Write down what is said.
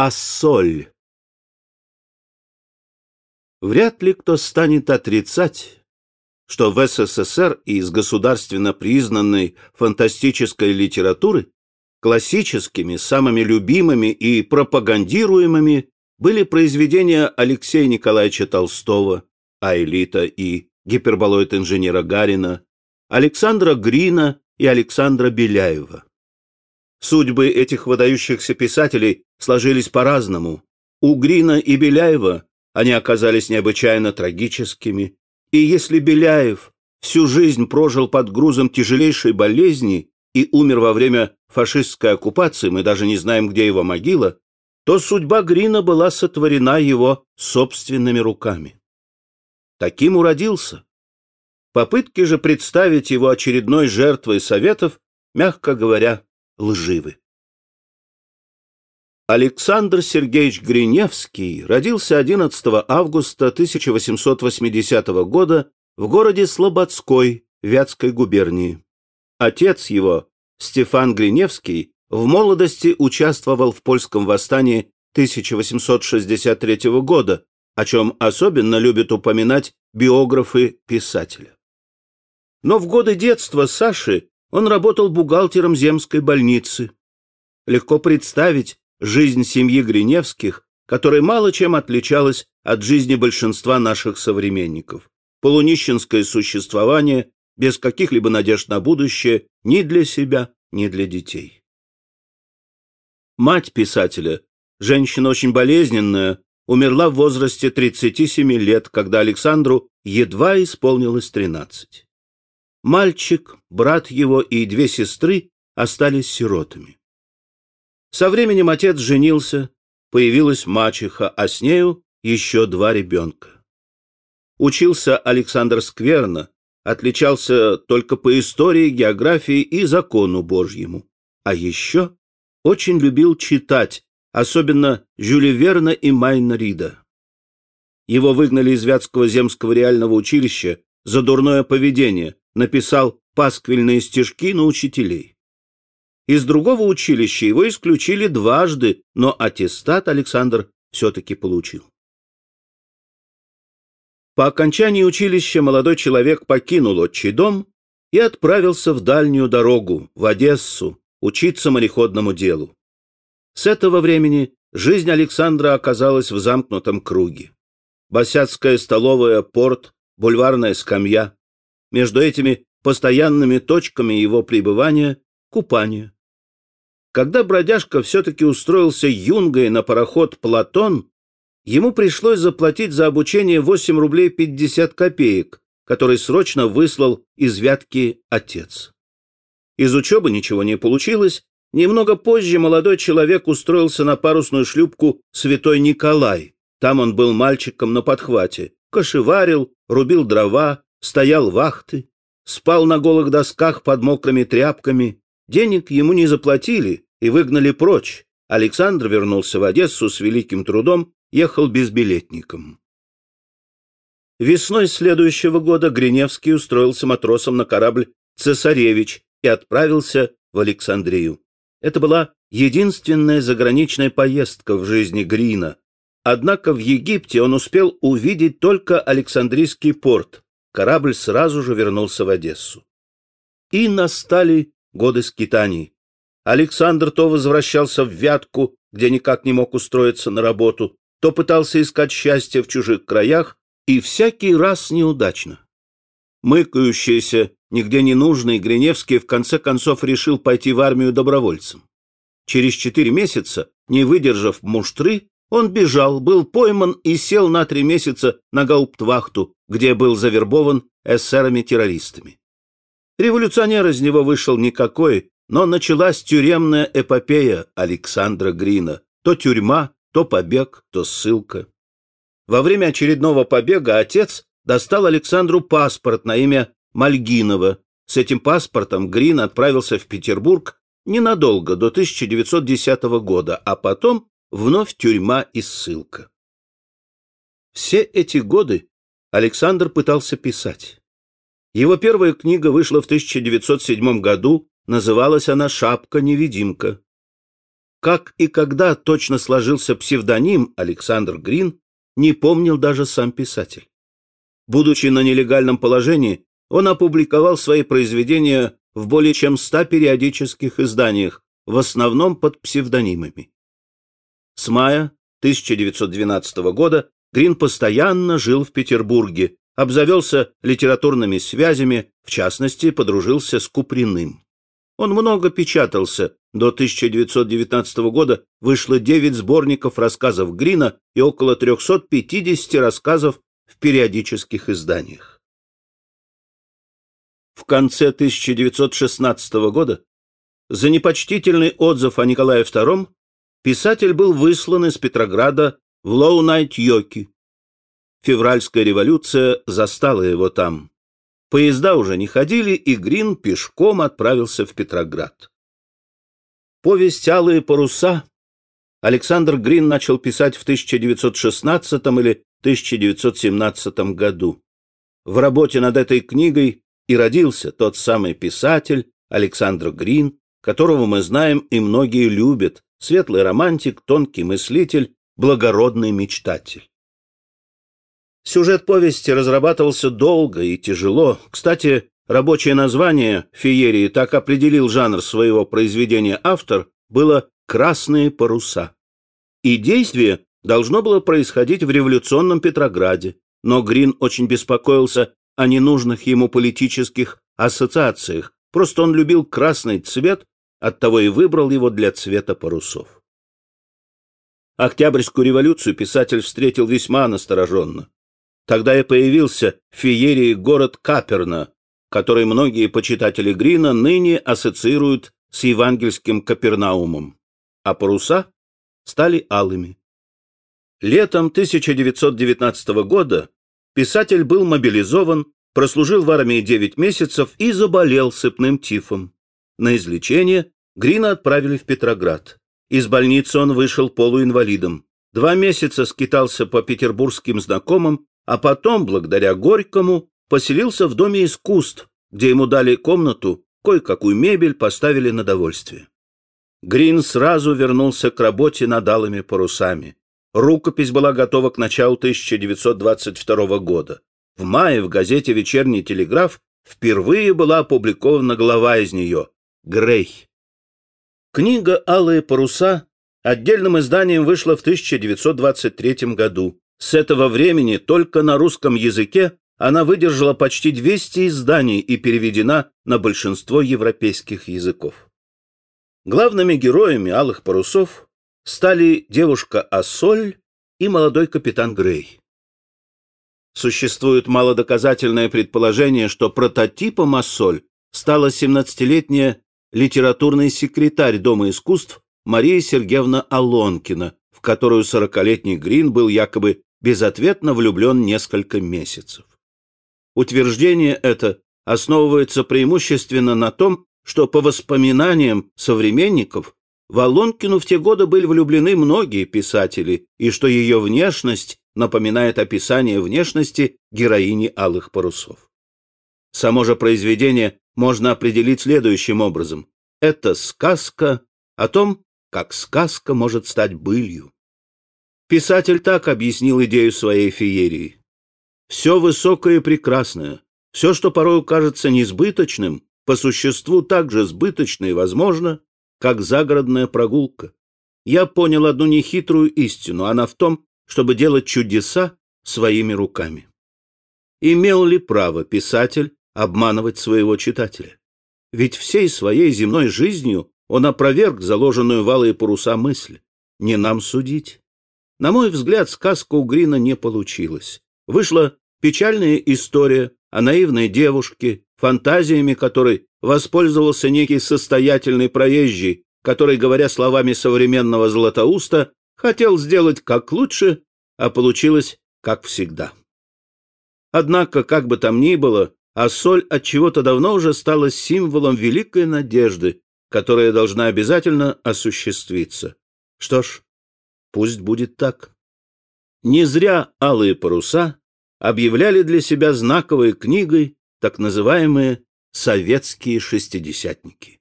А соль. Вряд ли кто станет отрицать, что в СССР из государственно признанной фантастической литературы классическими, самыми любимыми и пропагандируемыми были произведения Алексея Николаевича Толстого, Аэлита и гиперболоид инженера Гарина, Александра Грина и Александра Беляева. Судьбы этих выдающихся писателей сложились по-разному. У Грина и Беляева они оказались необычайно трагическими, и если Беляев всю жизнь прожил под грузом тяжелейшей болезни и умер во время фашистской оккупации, мы даже не знаем, где его могила, то судьба Грина была сотворена его собственными руками. Таким уродился. Попытки же представить его очередной жертвой советов, мягко говоря, лживы. Александр Сергеевич Гриневский родился 11 августа 1880 года в городе Слободской Вятской губернии. Отец его, Стефан Гриневский, в молодости участвовал в польском восстании 1863 года, о чем особенно любят упоминать биографы писателя. Но в годы детства Саши он работал бухгалтером земской больницы. Легко представить жизнь семьи Гриневских, которая мало чем отличалась от жизни большинства наших современников. Полунищенское существование, без каких-либо надежд на будущее ни для себя, ни для детей. Мать писателя, женщина очень болезненная, умерла в возрасте 37 лет, когда Александру едва исполнилось 13. Мальчик, брат его и две сестры остались сиротами. Со временем отец женился, появилась мачеха, а с нею еще два ребенка. Учился Александр скверно, отличался только по истории, географии и закону Божьему. А еще очень любил читать, особенно Жюля Верна и Майна Рида. Его выгнали из Вятского земского реального училища за дурное поведение, написал пасквильные стишки на учителей. Из другого училища его исключили дважды, но аттестат Александр все-таки получил. По окончании училища молодой человек покинул отчий дом и отправился в дальнюю дорогу, в Одессу, учиться мореходному делу. С этого времени жизнь Александра оказалась в замкнутом круге. Босяцкая столовая, порт, бульварная скамья. Между этими постоянными точками его пребывания — купание. Когда бродяжка все-таки устроился юнгой на пароход «Платон», ему пришлось заплатить за обучение 8 рублей 50 копеек, который срочно выслал из Вятки отец. Из учебы ничего не получилось. Немного позже молодой человек устроился на парусную шлюпку «Святой Николай». Там он был мальчиком на подхвате. Кошеварил, рубил дрова, стоял вахты, спал на голых досках под мокрыми тряпками. Денег ему не заплатили и выгнали прочь. Александр вернулся в Одессу с великим трудом, ехал безбилетником. Весной следующего года Гриневский устроился матросом на корабль «Цесаревич», и отправился в Александрию. Это была единственная заграничная поездка в жизни Грина. Однако в Египте он успел увидеть только Александрийский порт. Корабль сразу же вернулся в Одессу. И настали годы скитаний. Александр то возвращался в Вятку, где никак не мог устроиться на работу, то пытался искать счастье в чужих краях, и всякий раз неудачно. Мыкающаяся нигде не нужный, Гриневский в конце концов решил пойти в армию добровольцем. Через четыре месяца, не выдержав муштры, он бежал, был пойман и сел на три месяца на гауптвахту, где был завербован эсерами-террористами. Революционер из него вышел никакой, но началась тюремная эпопея Александра Грина. То тюрьма, то побег, то ссылка. Во время очередного побега отец достал Александру паспорт на имя Мальгинова. С этим паспортом Грин отправился в Петербург ненадолго, до 1910 года, а потом вновь тюрьма и ссылка. Все эти годы Александр пытался писать. Его первая книга вышла в 1907 году, называлась она «Шапка-невидимка». Как и когда точно сложился псевдоним Александр Грин, не помнил даже сам писатель. Будучи на нелегальном положении, он опубликовал свои произведения в более чем ста периодических изданиях, в основном под псевдонимами. С мая 1912 года Грин постоянно жил в Петербурге, обзавелся литературными связями, в частности, подружился с Куприным. Он много печатался. До 1919 года вышло 9 сборников рассказов Грина и около 350 рассказов в периодических изданиях. В конце 1916 года за непочтительный отзыв о Николае II писатель был выслан из Петрограда в Лоунайт-Йоки. Февральская революция застала его там. Поезда уже не ходили, и Грин пешком отправился в Петроград. Повесть «Алые паруса» Александр Грин начал писать в 1916 или 1917 году. В работе над этой книгой и родился тот самый писатель Александр Грин, которого мы знаем и многие любят, светлый романтик, тонкий мыслитель, благородный мечтатель. Сюжет повести разрабатывался долго и тяжело. Кстати, рабочее название «Феерии» так определил жанр своего произведения автор, было «Красные паруса». И действие должно было происходить в революционном Петрограде, но Грин очень беспокоился о ненужных ему политических ассоциациях, просто он любил красный цвет, оттого и выбрал его для цвета парусов. Октябрьскую революцию писатель встретил весьма настороженно. Тогда и появился в феерии город Каперна, который многие почитатели Грина ныне ассоциируют с евангельским Капернаумом, а паруса стали алыми. Летом 1919 года писатель был мобилизован, прослужил в армии 9 месяцев и заболел сыпным тифом. На излечение Грина отправили в Петроград. Из больницы он вышел полуинвалидом. Два месяца скитался по петербургским знакомым, а потом, благодаря Горькому, поселился в Доме искусств, где ему дали комнату, кое-какую мебель поставили на довольствие. Грин сразу вернулся к работе над алыми парусами. Рукопись была готова к началу 1922 года. В мае в газете «Вечерний телеграф» впервые была опубликована глава из нее «Грей». Книга «Алые паруса» отдельным изданием вышла в 1923 году. С этого времени только на русском языке она выдержала почти 200 изданий и переведена на большинство европейских языков. Главными героями «Алых парусов» стали девушка Ассоль и молодой капитан Грей. Существует малодоказательное предположение, что прототипом Ассоль стала 17-летняя литературный секретарь Дома искусств Мария Сергеевна Алонкина, в которую 40-летний Грин был якобы безответно влюблен несколько месяцев. Утверждение это основывается преимущественно на том, что по воспоминаниям современников в Алонкину в те годы были влюблены многие писатели, и что ее внешность напоминает описание внешности героини «Алых парусов». Само же произведение можно определить следующим образом. Это сказка о том, как сказка может стать былью. Писатель так объяснил идею своей феерии. Все высокое и прекрасное, все, что порой кажется несбыточным, по существу так же сбыточно и возможно, как загородная прогулка. Я понял одну нехитрую истину, она в том, чтобы делать чудеса своими руками. Имел ли право писатель обманывать своего читателя? Ведь всей своей земной жизнью он опроверг заложенную валые паруса мысль. Не нам судить. На мой взгляд, сказка у Грина не получилась. Вышла печальная история о наивной девушке, фантазиями которой воспользовался некий состоятельный проезжий, который, говоря словами современного Златоуста, хотел сделать как лучше, а получилось как всегда. Однако, как бы там ни было, а соль от чего-то давно уже стала символом великой надежды, которая должна обязательно осуществиться. Что ж, пусть будет так. Не зря алые паруса объявляли для себя знаковой книгой так называемые советские шестидесятники.